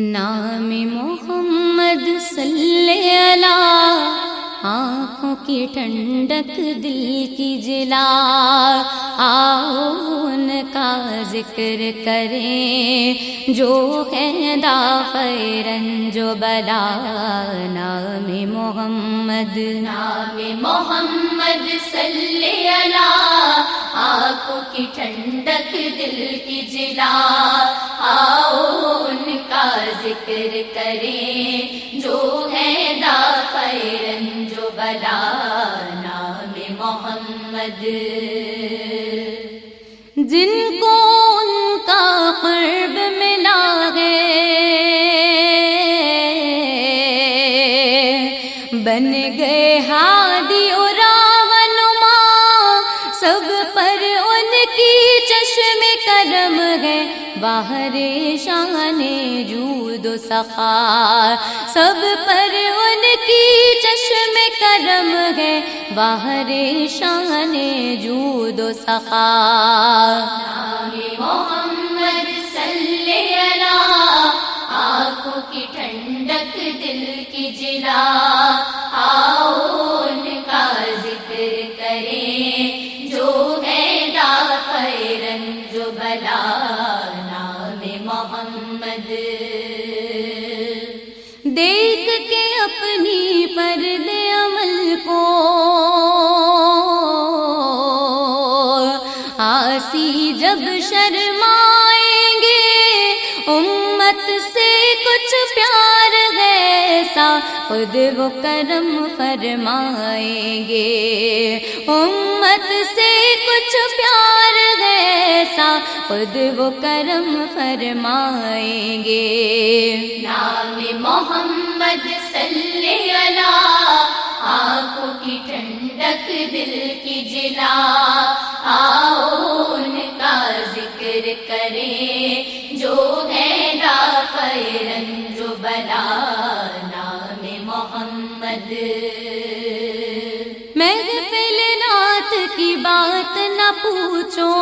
نام محمد صلی اللہ، آنکھوں کی ٹھنڈک دل کی جلا۔ آؤ ان کا ذکر کریں، جو ہے دافرن جو بلا۔ نام محمد۔ نام محمد صلی اللہ، آنکھوں کی ٹھنڈک دل کی جلا۔ ذکر کریں جو ہے دا دافرن جو بلا نام محمد۔ جن کو ان کا قرب ملا ہے، بن گئے ہادی اور راونما، سب پر ان کی چشم کرم۔ ہے باہر شان جود و سخا سب پر ان کی چشم کرم ہے باہر شان جود و سخا محمد صلی اللہ، آنکھوں کی ٹھنڈک، دل کی جلا۔ آؤ ان کا ذکر کریں، جو ہے دافرن جو بلا۔ آسی جب شرمائیں گے امت سے کچھ پیار ایسا خود وہ کرم فرمائیں گے امت سے کچھ پیار ایسا خود وہ کرم فرمائیں گے نام محمد صلی اللہ، آنکھوں کی ٹھنڈک دل کی جلا جو ہے دافرن جو بلا نام محمد۔ محفل نات کی بات نہ پوچھو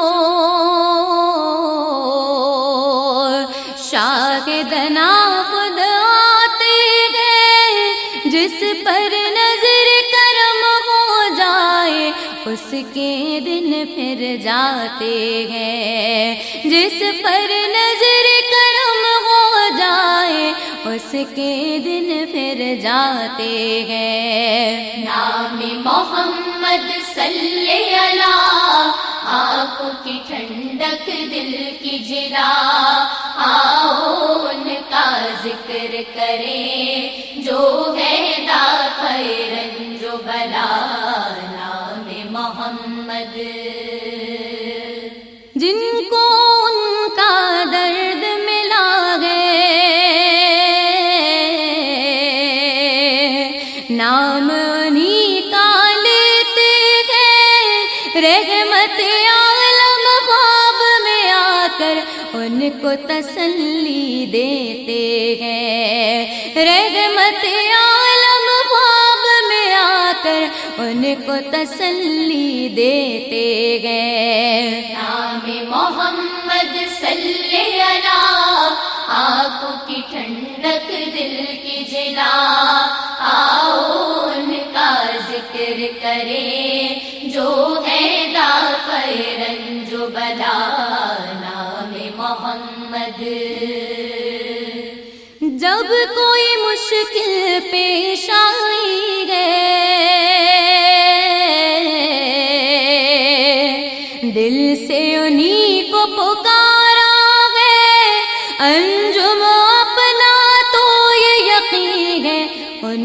شاہدنا خود آتے گئے جس پر نظر کرم ہو جائے، اس کے دن پھر جاتے ہیں۔ جس پر نظر اس کے دن پھر جاتے ہیں۔ نام محمد صلی اللہ آنکھوں کی ٹھنڈک دل کی جلا آؤ ان کا ذکر کریں، جو ہے دافرن جو بلا۔ نام محمد ہے نام انہیں کا لیتے گئے رحمت عالم خواب میں آ کر ان کو تسلی دیتے ہیں۔ رحمت عالم خواب میں آ کر ان کو تسلی دیتے گئے نام محمد صلی اللہ، آنکھوں کی ٹھنڈک دل کی جلا۔ کرے جو ہے دافرن جو بلا نام محمد۔ جب کوئی مشکل پیش آئی ہے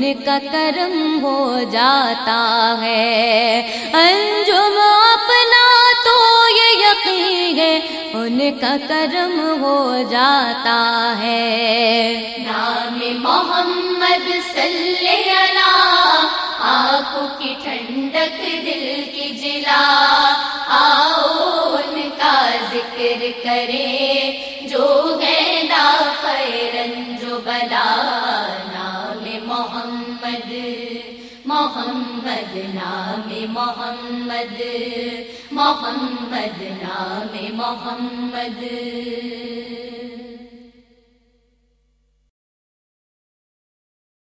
ان کا کرم ہو جاتا ہے۔ انجم اپنا تو یہ یقین ہے، ان کا کرم ہو جاتا ہے۔ نام محمد صلی اللہ آپ کی ٹھنڈک دل نام محمد محمد نام محمد۔